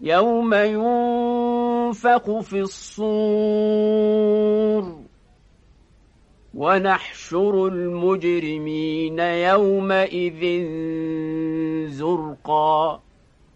يوم ينفق في الصور ونحشر المجرمين يومئذ زرقاً